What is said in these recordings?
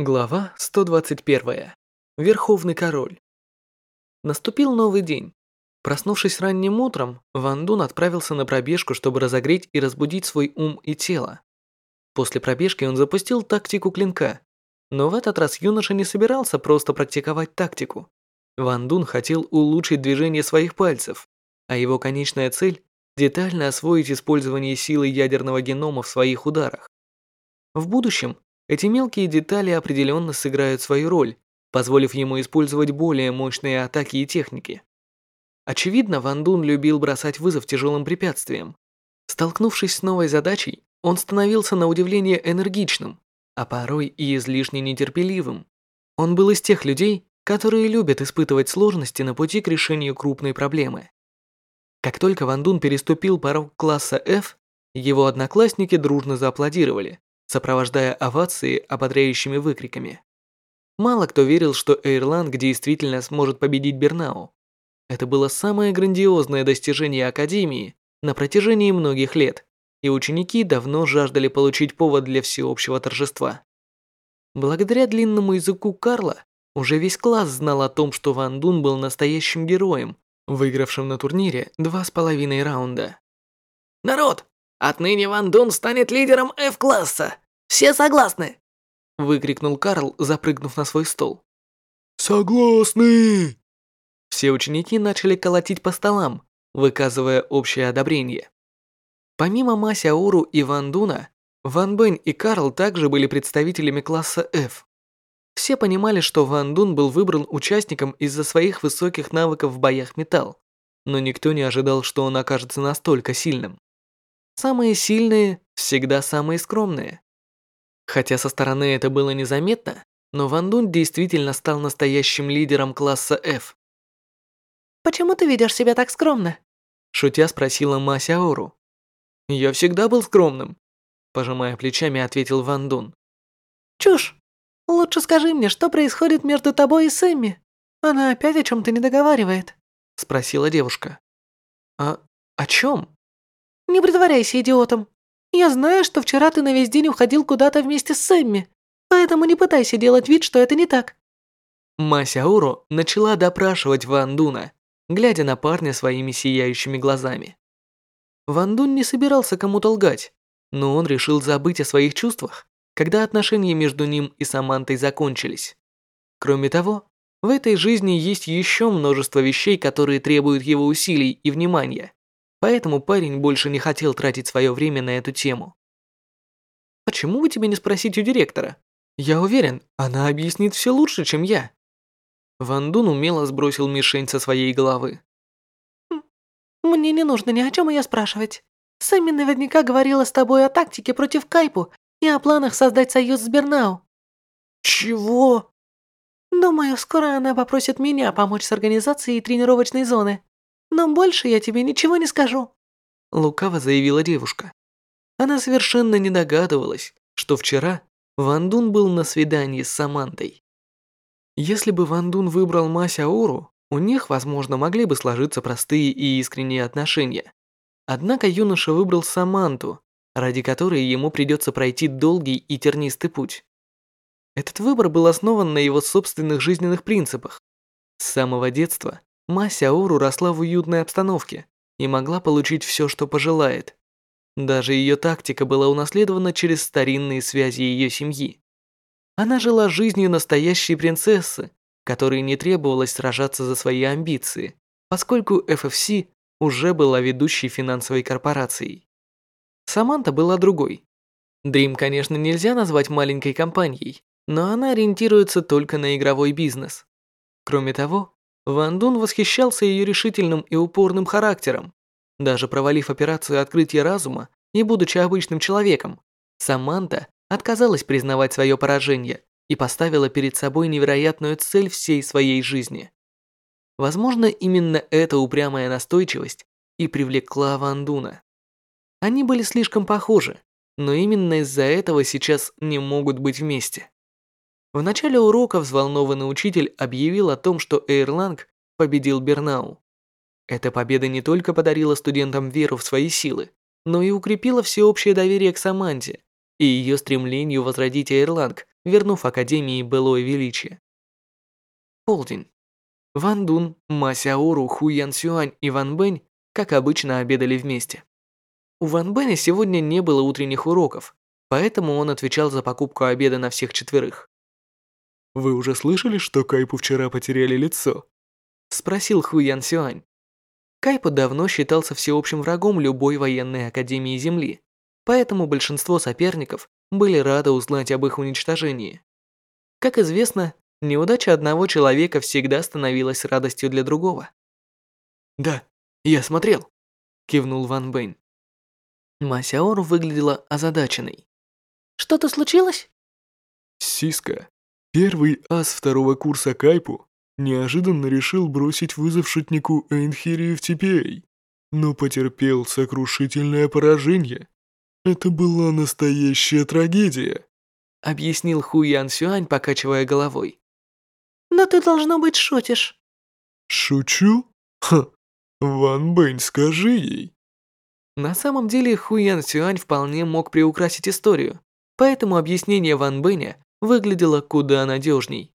Глава 121. Верховный король. Наступил новый день. Проснувшись ранним утром, Ван Дун отправился на пробежку, чтобы разогреть и разбудить свой ум и тело. После пробежки он запустил тактику клинка. Но в этот раз юноша не собирался просто практиковать тактику. Ван Дун хотел улучшить движение своих пальцев, а его конечная цель – детально освоить использование силы ядерного генома в своих ударах. В будущем эти мелкие детали определенно сыграют свою роль, позволив ему использовать более мощные атаки и техники. Очевидно, Ван Дун любил бросать вызов тяжелым препятствиям. Столкнувшись с новой задачей, он становился на удивление энергичным, а порой и излишне нетерпеливым. Он был из тех людей, которые любят испытывать сложности на пути к решению крупной проблемы. Как только Ван Дун переступил порог класса F, его одноклассники дружно зааплодировали, сопровождая овации ободряющими выкриками. Мало кто верил, что Эйрланг действительно сможет победить Бернау. Это было самое грандиозное достижение Академии на протяжении многих лет, и ученики давно жаждали получить повод для всеобщего торжества. Благодаря длинному языку Карла, уже весь класс знал о том, что Ван Дун был настоящим героем, выигравшим на турнире два с половиной раунда. «Народ, Отныне Ван Дун станет лидером F-класса. Все согласны?» Выкрикнул Карл, запрыгнув на свой стол. «Согласны!» Все ученики начали колотить по столам, выказывая общее одобрение. Помимо Мася Уру и Ван Дуна, Ван Бэнь и Карл также были представителями класса F. Все понимали, что Ван Дун был выбран участником из-за своих высоких навыков в боях металл, но никто не ожидал, что он окажется настолько сильным. Самые сильные всегда самые скромные. Хотя со стороны это было незаметно, но Ван Дун действительно стал настоящим лидером класса F. «Почему ты ведешь себя так скромно?» Шутя спросила Ма Сяору. «Я всегда был скромным», пожимая плечами, ответил Ван Дун. «Чушь! Лучше скажи мне, что происходит между тобой и Сэмми? Она опять о чем-то не договаривает?» Спросила девушка. «А о чем?» Не притворяйся идиотом. Я знаю, что вчера ты на весь день уходил куда-то вместе с Сэмми, поэтому не пытайся делать вид, что это не так». Масяуру начала допрашивать Ван Дуна, глядя на парня своими сияющими глазами. Ван Дун не собирался кому-то лгать, но он решил забыть о своих чувствах, когда отношения между ним и Самантой закончились. Кроме того, в этой жизни есть еще множество вещей, которые требуют его усилий и внимания. Поэтому парень больше не хотел тратить свое время на эту тему. «Почему бы тебе не спросить у директора? Я уверен, она объяснит все лучше, чем я». Ван Дун умело сбросил мишень со своей головы. «Мне не нужно ни о чем ее спрашивать. Сэмми наверняка говорила с тобой о тактике против Кайпу и о планах создать союз с Бернау». «Чего?» «Думаю, скоро она попросит меня помочь с организацией тренировочной зоны но больше я тебе ничего не скажу», — лукаво заявила девушка. Она совершенно не догадывалась, что вчера Ван Дун был на свидании с Самантой. Если бы Ван Дун выбрал Мася Ауру, у них, возможно, могли бы сложиться простые и искренние отношения. Однако юноша выбрал Саманту, ради которой ему придется пройти долгий и тернистый путь. Этот выбор был основан на его собственных жизненных принципах. С самого детства Ма Сяору росла в уютной обстановке и могла получить все, что пожелает. Даже ее тактика была унаследована через старинные связи ее семьи. Она жила жизнью настоящей принцессы, которой не требовалось сражаться за свои амбиции, поскольку FFC уже была ведущей финансовой корпорацией. Саманта была другой. Dream, конечно, нельзя назвать маленькой компанией, но она ориентируется только на игровой бизнес. Кроме того, Ван Дун восхищался ее решительным и упорным характером. Даже провалив операцию открытия разума и будучи обычным человеком, Саманта отказалась признавать свое поражение и поставила перед собой невероятную цель всей своей жизни. Возможно, именно эта упрямая настойчивость и привлекла Ван Дуна. Они были слишком похожи, но именно из-за этого сейчас не могут быть вместе. В начале урока взволнованный учитель объявил о том, что Эйрланг победил Бернау. Эта победа не только подарила студентам веру в свои силы, но и укрепила всеобщее доверие к Саманте и ее стремлению возродить Эйрланг вернув Академии былое величие. Полдень. Ван Дун, Ма Сяору, Ху Ян Сюань и Ван Бэнь, как обычно, обедали вместе. У Ван Бэня сегодня не было утренних уроков, поэтому он отвечал за покупку обеда на всех четверых. «Вы уже слышали, что Кайпу вчера потеряли лицо?» Спросил Ху Ян Сюань. Кайпу давно считался всеобщим врагом любой военной академии Земли, поэтому большинство соперников были рады узнать об их уничтожении. Как известно, неудача одного человека всегда становилась радостью для другого. «Да, я смотрел», – кивнул Ван Бэнь. Масяор выглядела озадаченной. «Что-то случилось?» Сиска, первый ас второго курса Кайпу, неожиданно решил бросить вызов шутнику Эйнхирию в TPA, но потерпел сокрушительное поражение. Это была настоящая трагедия, объяснил Ху Ян Сюань, покачивая головой. Но ты должно быть шутишь. Шучу? Ха, Ван Бэнь, скажи ей. На самом деле Ху Ян Сюань вполне мог приукрасить историю, поэтому объяснение Ван Бэня выглядело куда надежней.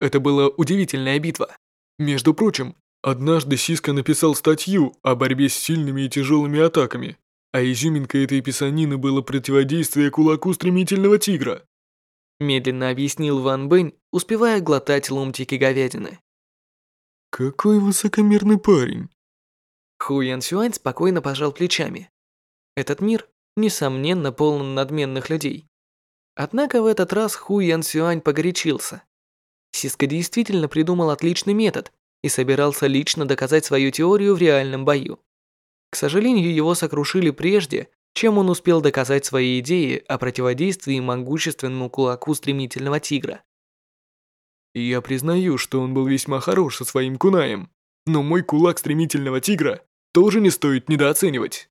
Это была удивительная битва. Между прочим, однажды Сиска написал статью о борьбе с сильными и тяжелыми атаками, а изюминкой этой писанины было противодействие кулаку стремительного тигра. Медленно объяснил Ван Бэнь, успевая глотать ломтики говядины. Какой высокомерный парень. Ху Ян Сюань спокойно пожал плечами. Этот мир, несомненно, полон надменных людей. Однако в этот раз Ху Ян Сюань погорячился. Сиска действительно придумал отличный метод и собирался лично доказать свою теорию в реальном бою. К сожалению, его сокрушили прежде, чем он успел доказать свои идеи о противодействии могущественному кулаку стремительного тигра. Я признаю, что он был весьма хорош со своим кунаем, но мой кулак стремительного тигра тоже не стоит недооценивать.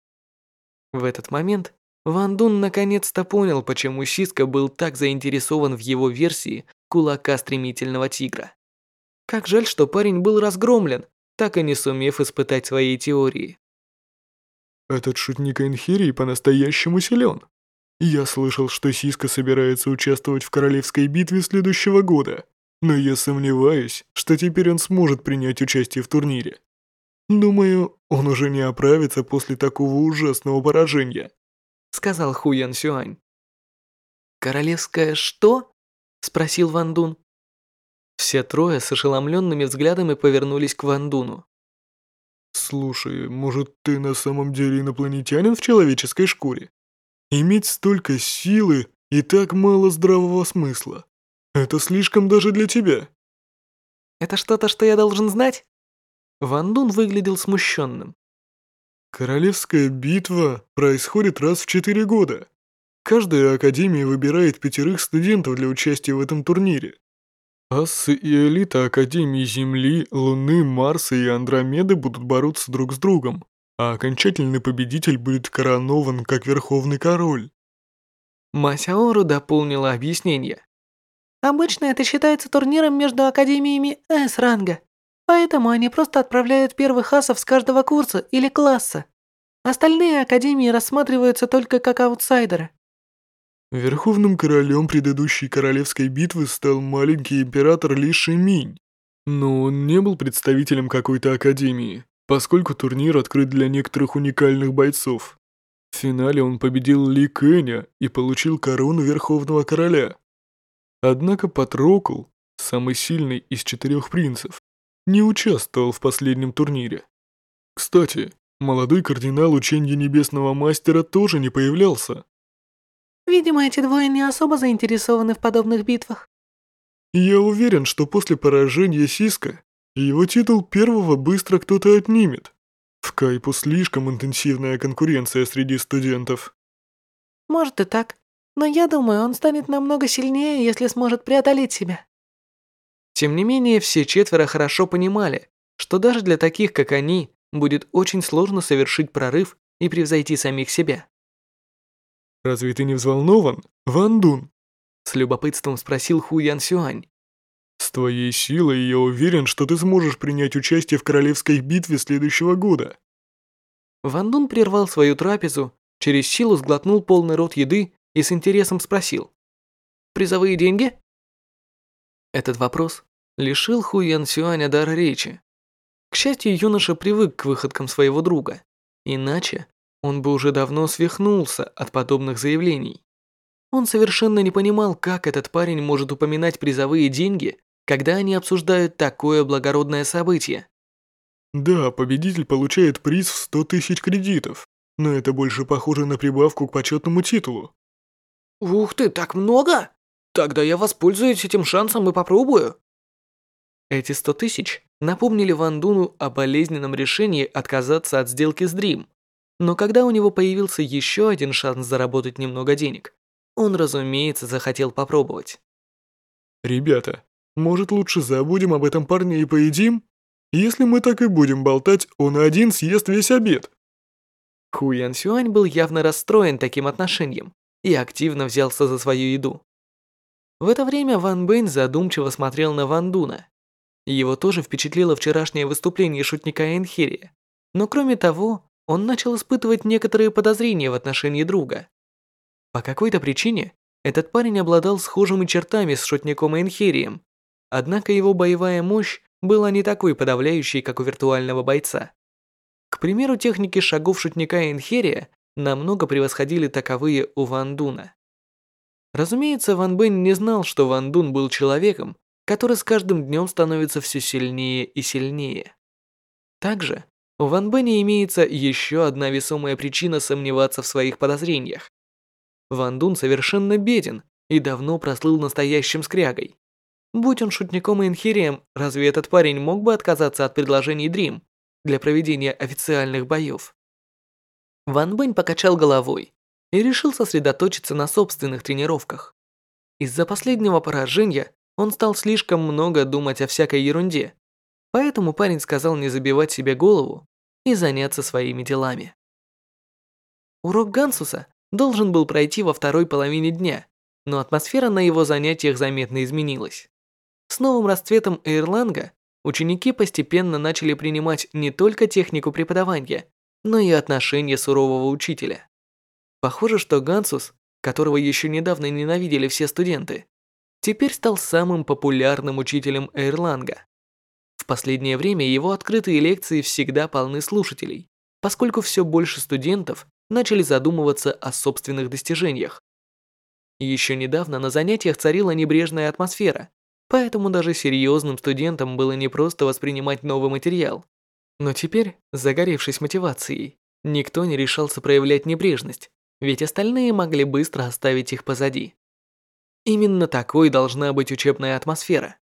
В этот момент Ван Дун наконец-то понял, почему Сиска был так заинтересован в его версии кулака стремительного тигра. Как жаль, что парень был разгромлен, так и не сумев испытать свои теории. Этот шутник Энхирий по-настоящему силен. Я слышал, что Сиска собирается участвовать в королевской битве следующего года, но я сомневаюсь, что теперь он сможет принять участие в турнире. Думаю, он уже не оправится после такого ужасного поражения», сказал Ху Ян Сюань. «Королевское что?» спросил Ван Дун. Все трое с ошеломленными взглядами повернулись к Ван Дуну. «Слушай, может, ты на самом деле инопланетянин в человеческой шкуре? Иметь столько силы и так мало здравого смысла. Это слишком даже для тебя». «Это что-то, что я должен знать?» Ван Дун выглядел смущенным. Королевская битва происходит раз в четыре года. Каждая академия выбирает пятерых студентов для участия в этом турнире. Ассы и элита Академии Земли, Луны, Марса и Андромеды будут бороться друг с другом, а окончательный победитель будет коронован как Верховный Король. Масяору дополнила объяснение. Обычно это считается турниром между академиями С-ранга. Поэтому они просто отправляют первых асов с каждого курса или класса. Остальные академии рассматриваются только как аутсайдеры. Верховным королем предыдущей королевской битвы стал маленький император Ли Шиминь. Но он не был представителем какой-то академии, поскольку турнир открыт для некоторых уникальных бойцов. В финале он победил Ли Кэня и получил корону Верховного Короля. Однако Патрокл, самый сильный из четырех принцев, не участвовал в последнем турнире. Кстати, молодой кардинал учения Небесного Мастера тоже не появлялся. Видимо, эти двое не особо заинтересованы в подобных битвах. Я уверен, что после поражения Сиска его титул первого быстро кто-то отнимет. В Кайпу слишком интенсивная конкуренция среди студентов. Может и так, но я думаю, он станет намного сильнее, если сможет преодолеть себя. Тем не менее, все четверо хорошо понимали, что даже для таких, как они, будет очень сложно совершить прорыв и превзойти самих себя. «Разве ты не взволнован, Ван Дун?» С любопытством спросил Ху Ян Сюань. «С твоей силой я уверен, что ты сможешь принять участие в королевской битве следующего года». Ван Дун прервал свою трапезу, через силу сглотнул полный рот еды и с интересом спросил. призовые деньги?» Этот вопрос лишил Ху Ян Сюаня дар речи. К счастью, юноша привык к выходкам своего друга. Иначе он бы уже давно свихнулся от подобных заявлений. Он совершенно не понимал, как этот парень может упоминать призовые деньги, когда они обсуждают такое благородное событие. Да, победитель получает приз в 100 тысяч кредитов, но это больше похоже на прибавку к почетному титулу. «Ух ты, так много? Тогда я воспользуюсь этим шансом и попробую». Эти 100 тысяч напомнили Ван Дуну о болезненном решении отказаться от сделки с Дрим. Но когда у него появился еще один шанс заработать немного денег, он, разумеется, захотел попробовать. Ребята, может лучше забудем об этом парне и поедим? Если мы так и будем болтать, он один съест весь обед. Ху Ян Сюань был явно расстроен таким отношением и активно взялся за свою еду. В это время Ван Бэйн задумчиво смотрел на Ван Дуна. Его тоже впечатлило вчерашнее выступление шутника Энхирия. Но кроме того, он начал испытывать некоторые подозрения в отношении друга. По какой-то причине этот парень обладал схожими чертами с шутником Энхирием, однако его боевая мощь была не такой подавляющей, как у виртуального бойца. К примеру, техники шагов шутника Энхерия намного превосходили таковые у Ван Дуна. Разумеется, Ван Бен не знал, что Ван Дун был человеком, который с каждым днем становится все сильнее и сильнее. Также у Ван Бэня имеется еще одна весомая причина сомневаться в своих подозрениях. Ван Дун совершенно беден и давно прослыл настоящим скрягой. Будь он шутником и инхирием, разве этот парень мог бы отказаться от предложений Дрим для проведения официальных боев? Ван Бэнь покачал головой и решил сосредоточиться на собственных тренировках. Из-за последнего поражения он стал слишком много думать о всякой ерунде, поэтому парень сказал не забивать себе голову и заняться своими делами. Урок Гансуса должен был пройти во второй половине дня, но атмосфера на его занятиях заметно изменилась. С новым расцветом Эйрланга ученики постепенно начали принимать не только технику преподавания, но и отношения сурового учителя. Похоже, что Гансус, которого еще недавно ненавидели все студенты, теперь стал самым популярным учителем Эйрланга. В последнее время его открытые лекции всегда полны слушателей, поскольку все больше студентов начали задумываться о собственных достижениях. Еще недавно на занятиях царила небрежная атмосфера, поэтому даже серьезным студентам было непросто воспринимать новый материал. Но теперь, загоревшись мотивацией, никто не решался проявлять небрежность, ведь остальные могли быстро оставить их позади. Именно такой должна быть учебная атмосфера.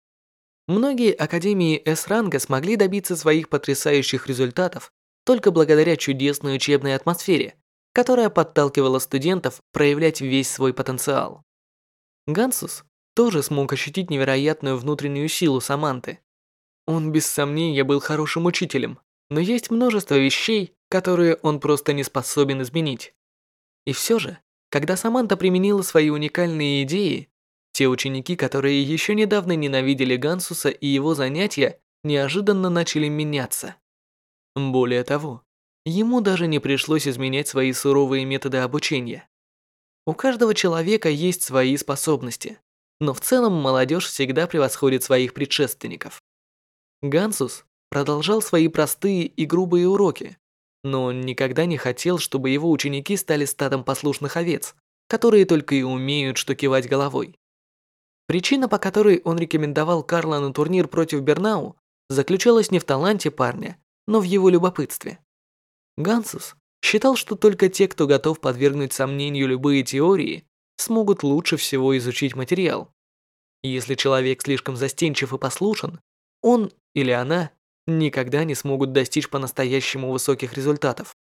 Многие академии С-ранга смогли добиться своих потрясающих результатов только благодаря чудесной учебной атмосфере, которая подталкивала студентов проявлять весь свой потенциал. Гансус тоже смог ощутить невероятную внутреннюю силу Саманты. Он без сомнения был хорошим учителем, но есть множество вещей, которые он просто не способен изменить. И все же, когда Саманта применила свои уникальные идеи, те ученики, которые еще недавно ненавидели Гансуса и его занятия, неожиданно начали меняться. Более того, ему даже не пришлось изменять свои суровые методы обучения. У каждого человека есть свои способности, но в целом молодежь всегда превосходит своих предшественников. Гансус продолжал свои простые и грубые уроки, но он никогда не хотел, чтобы его ученики стали стадом послушных овец, которые только и умеют что кивать головой. Причина, по которой он рекомендовал Карла на турнир против Бернау, заключалась не в таланте парня, но в его любопытстве. Гансус считал, что только те, кто готов подвергнуть сомнению любые теории, смогут лучше всего изучить материал. Если человек слишком застенчив и послушен, он или она никогда не смогут достичь по-настоящему высоких результатов.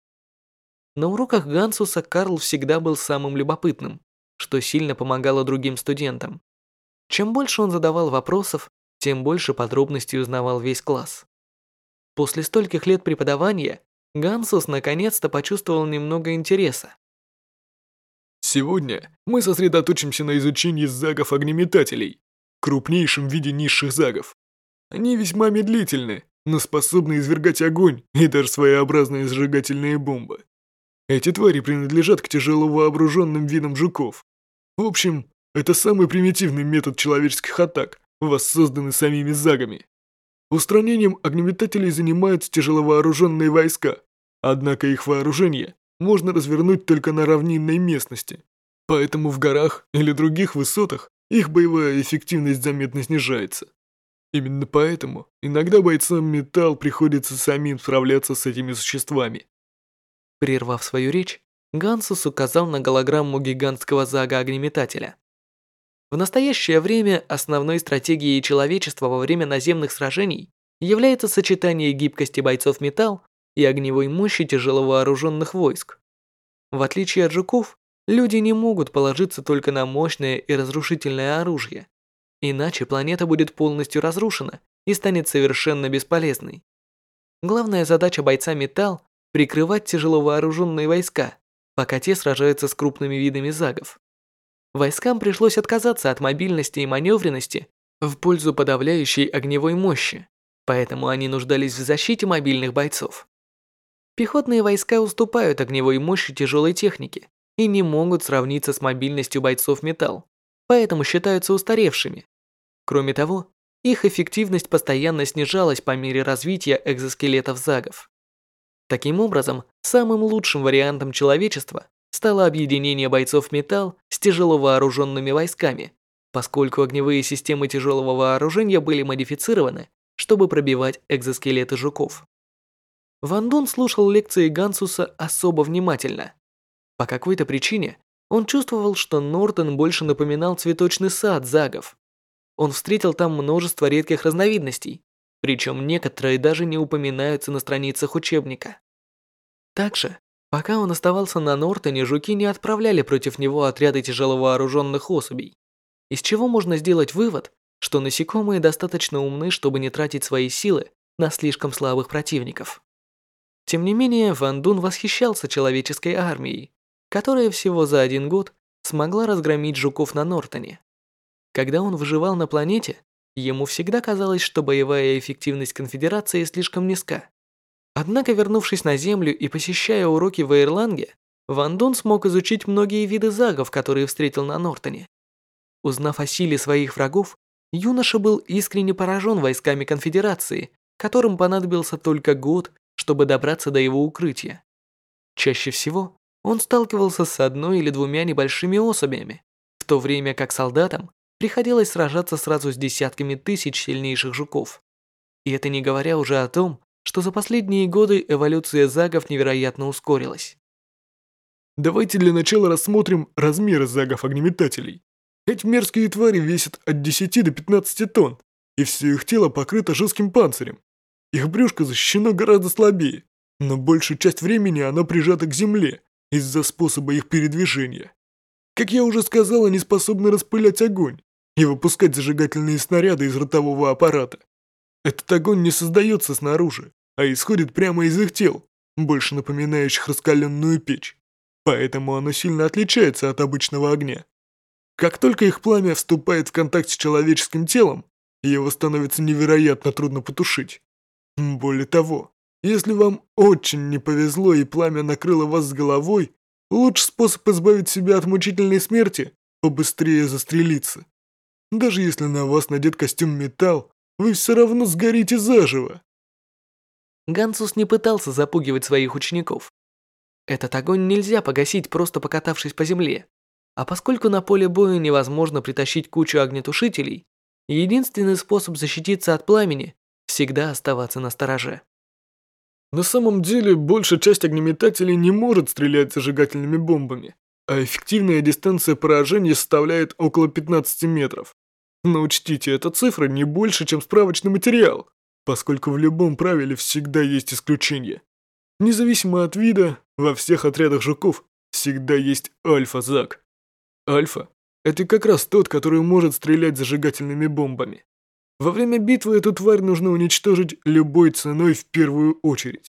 На уроках Гансуса Карл всегда был самым любопытным, что сильно помогало другим студентам. Чем больше он задавал вопросов, тем больше подробностей узнавал весь класс. После стольких лет преподавания Гансус наконец-то почувствовал немного интереса. Сегодня мы сосредоточимся на изучении загов огнеметателей, крупнейшем виде низших загов. Они весьма медлительны, но способны извергать огонь и даже своеобразные сжигательные бомбы. Эти твари принадлежат к тяжело вооруженным видам жуков. В общем, Это самый примитивный метод человеческих атак, воссозданный самими загами. Устранением огнеметателей занимаются тяжеловооруженные войска, однако их вооружение можно развернуть только на равнинной местности. Поэтому в горах или других высотах их боевая эффективность заметно снижается. Именно поэтому иногда бойцам металл приходится самим справляться с этими существами. Прервав свою речь, Гансус указал на голограмму гигантского зага-огнеметателя. В настоящее время основной стратегией человечества во время наземных сражений является сочетание гибкости бойцов металл и огневой мощи тяжеловооруженных войск. В отличие от жуков, люди не могут положиться только на мощное и разрушительное оружие, иначе планета будет полностью разрушена и станет совершенно бесполезной. Главная задача бойца металл – прикрывать тяжеловооруженные войска, пока те сражаются с крупными видами загов. Войскам пришлось отказаться от мобильности и маневренности в пользу подавляющей огневой мощи, поэтому они нуждались в защите мобильных бойцов. Пехотные войска уступают огневой мощи тяжелой техники и не могут сравниться с мобильностью бойцов металл, поэтому считаются устаревшими. Кроме того, их эффективность постоянно снижалась по мере развития экзоскелетов загов. Таким образом, самым лучшим вариантом человечества стало объединение бойцов металл с тяжело вооруженными войсками, поскольку огневые системы тяжелого вооружения были модифицированы, чтобы пробивать экзоскелеты жуков. Ван Дун слушал лекции Гансуса особо внимательно. По какой-то причине он чувствовал, что Нортон больше напоминал цветочный сад загов. Он встретил там множество редких разновидностей, причем некоторые даже не упоминаются на страницах учебника. Также, пока он оставался на Нортоне, жуки не отправляли против него отряды тяжеловооруженных особей, из чего можно сделать вывод, что насекомые достаточно умны, чтобы не тратить свои силы на слишком слабых противников. Тем не менее, Ван Дун восхищался человеческой армией, которая всего за один год смогла разгромить жуков на Нортоне. Когда он выживал на планете, ему всегда казалось, что боевая эффективность Конфедерации слишком низка. Однако, вернувшись на Землю и посещая уроки в Эйрланге, Ван Дун смог изучить многие виды загов, которые встретил на Нортоне. Узнав о силе своих врагов, юноша был искренне поражен войсками Конфедерации, которым понадобился только год чтобы добраться до его укрытия. Чаще всего он сталкивался с одной или двумя небольшими особями, в то время как солдатам приходилось сражаться сразу с десятками тысяч сильнейших жуков. И это не говоря уже о том, что за последние годы эволюция загов невероятно ускорилась. Давайте для начала рассмотрим размеры загов-огнеметателей. Эти мерзкие твари весят от 10 до 15 тонн, и все их тело покрыто жестким панцирем, их брюшко защищено гораздо слабее, но большую часть времени оно прижато к земле из-за способа их передвижения. Как я уже сказал, они способны распылять огонь и выпускать зажигательные снаряды из ротового аппарата. Этот огонь не создается снаружи, а исходит прямо из их тел, больше напоминающих раскаленную печь. Поэтому оно сильно отличается от обычного огня. Как только их пламя вступает в контакт с человеческим телом, его становится невероятно трудно потушить. Более того, если вам очень не повезло и пламя накрыло вас с головой, лучший способ избавить себя от мучительной смерти – побыстрее застрелиться. Даже если на вас надет костюм металл, вы все равно сгорите заживо. Гансус не пытался запугивать своих учеников. Этот огонь нельзя погасить, просто покатавшись по земле. А поскольку на поле боя невозможно притащить кучу огнетушителей, единственный способ защититься от пламени всегда оставаться на стороже. На самом деле, большая часть огнеметателей не может стрелять зажигательными бомбами, а эффективная дистанция поражения составляет около 15 метров. Но учтите, эта цифра не больше, чем справочный материал, поскольку в любом правиле всегда есть исключение. Независимо от вида, во всех отрядах жуков всегда есть альфа-зак. Альфа – это как раз тот, который может стрелять зажигательными бомбами. Во время битвы эту тварь нужно уничтожить любой ценой в первую очередь.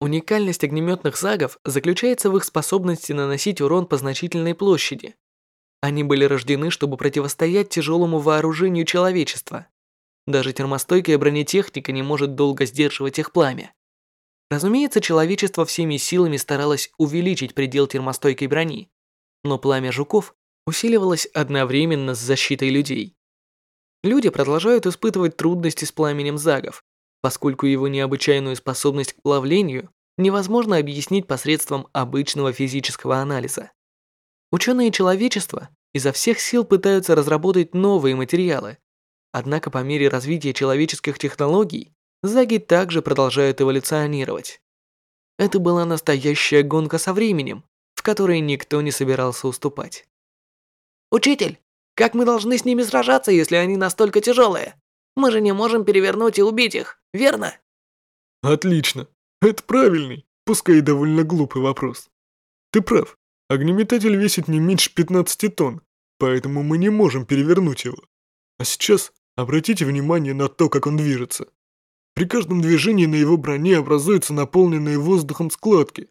Уникальность огнеметных загов заключается в их способности наносить урон по значительной площади. Они были рождены, чтобы противостоять тяжелому вооружению человечества. Даже термостойкая бронетехника не может долго сдерживать их пламя. Разумеется, человечество всеми силами старалось увеличить предел термостойкой брони, но пламя жуков усиливалась одновременно с защитой людей. Люди продолжают испытывать трудности с пламенем загов, поскольку его необычайную способность к плавлению невозможно объяснить посредством обычного физического анализа. Ученые человечества изо всех сил пытаются разработать новые материалы, однако по мере развития человеческих технологий заги также продолжают эволюционировать. Это была настоящая гонка со временем, в которой никто не собирался уступать. «Учитель, как мы должны с ними сражаться, если они настолько тяжелые? Мы же не можем перевернуть и убить их, верно?» Отлично. Это правильный, пускай и довольно глупый вопрос. Ты прав. Огнеметатель весит не меньше 15 тонн, поэтому мы не можем перевернуть его. А сейчас обратите внимание на то, как он движется. При каждом движении на его броне образуются наполненные воздухом складки.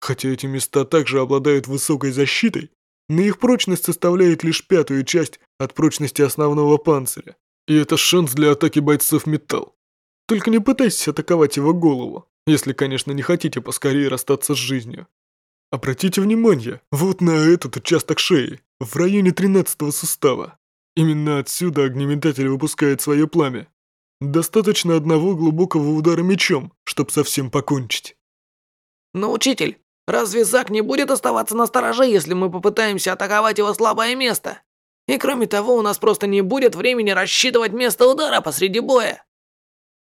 Хотя эти места также обладают высокой защитой, но их прочность составляет лишь пятую часть от прочности основного панциря. И это шанс для атаки бойцов металл. Только не пытайтесь атаковать его голову, если, конечно, не хотите поскорее расстаться с жизнью. Обратите внимание вот на этот участок шеи, в районе 13 сустава. Именно отсюда огнеметатель выпускает свое пламя. Достаточно одного глубокого удара мечом, чтобы совсем покончить. Но, учитель, разве Зак не будет оставаться на стороже, если мы попытаемся атаковать его слабое место? И кроме того, у нас просто не будет времени рассчитывать место удара посреди боя.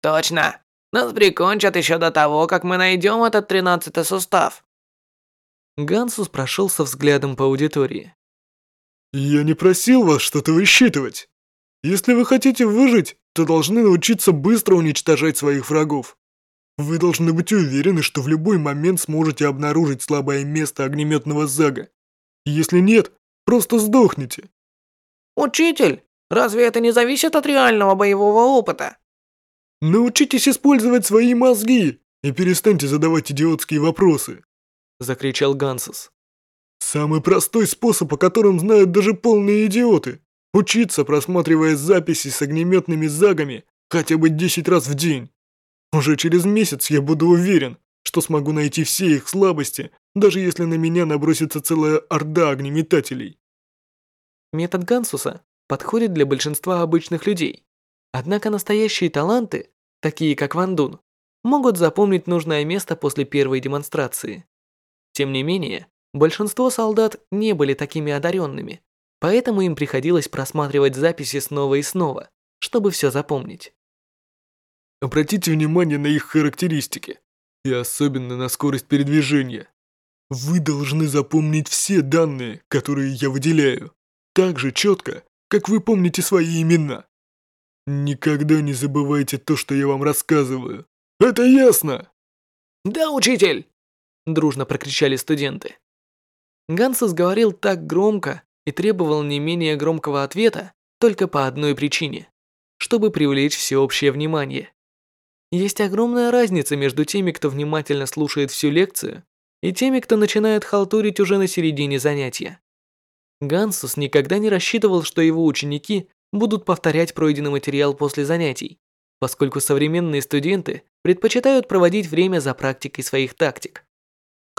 Точно. Нас прикончат еще до того, как мы найдем этот тринадцатый сустав. Гансус прошелся взглядом по аудитории. Я не просил вас что-то высчитывать. Если вы хотите выжить, то должны научиться быстро уничтожать своих врагов. Вы должны быть уверены, что в любой момент сможете обнаружить слабое место огнеметного зага. Если нет, просто сдохните. Учитель, разве это не зависит от реального боевого опыта? Научитесь использовать свои мозги и перестаньте задавать идиотские вопросы. Закричал Гансус. Самый простой способ, о котором знают даже полные идиоты. Учиться, просматривая записи с огнеметными загами хотя бы 10 раз в день. Уже через месяц я буду уверен, что смогу найти все их слабости, даже если на меня набросится целая орда огнеметателей. Метод Гансуса подходит для большинства обычных людей. Однако настоящие таланты, такие как Ван Дун, могут запомнить нужное место после первой демонстрации. Тем не менее, большинство солдат не были такими одаренными, поэтому им приходилось просматривать записи снова и снова, чтобы все запомнить. Обратите внимание на их характеристики, и особенно на скорость передвижения. Вы должны запомнить все данные, которые я выделяю, так же четко, как вы помните свои имена. Никогда не забывайте то, что я вам рассказываю. Это ясно? Да, учитель! Дружно прокричали студенты. Гансус говорил так громко, и требовал не менее громкого ответа только по одной причине, чтобы привлечь всеобщее внимание. Есть огромная разница между теми, кто внимательно слушает всю лекцию, и теми, кто начинает халтурить уже на середине занятия. Гансус никогда не рассчитывал, что его ученики будут повторять пройденный материал после занятий, поскольку современные студенты предпочитают проводить время за практикой своих тактик.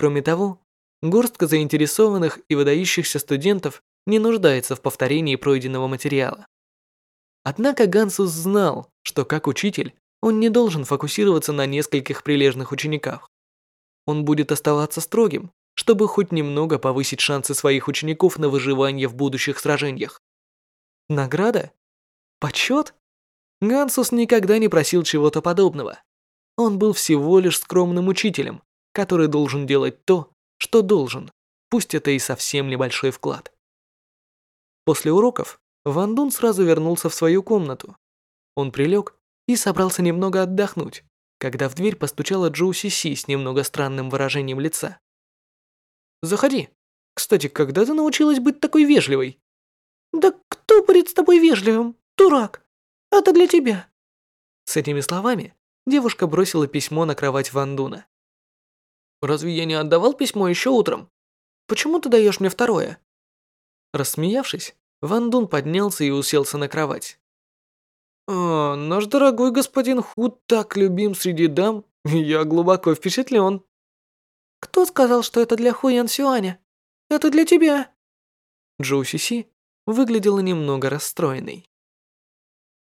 Кроме того, горстка заинтересованных и выдающихся студентов не нуждается в повторении пройденного материала. Однако Гансус знал, что как учитель он не должен фокусироваться на нескольких прилежных учениках. Он будет оставаться строгим, чтобы хоть немного повысить шансы своих учеников на выживание в будущих сражениях. Награда? Почет? Гансус никогда не просил чего-то подобного. Он был всего лишь скромным учителем, который должен делать то, что должен, пусть это и совсем небольшой вклад. После уроков Ван Дун сразу вернулся в свою комнату. Он прилег и собрался немного отдохнуть, когда в дверь постучала Джоу Си Си с немного странным выражением лица. «Заходи. Кстати, когда ты научилась быть такой вежливой?» «Да кто будет с тобой вежливым, дурак? Это для тебя». С этими словами девушка бросила письмо на кровать Ван Дуна. «Разве я не отдавал письмо еще утром? Почему ты даешь мне второе?» Рассмеявшись, Ван Дун поднялся и уселся на кровать. «О, наш дорогой господин Ху так любим среди дам, я глубоко впечатлен». «Кто сказал, что это для Ху Ян Сюаня? Это для тебя». Джоу Си Си выглядела немного расстроенной.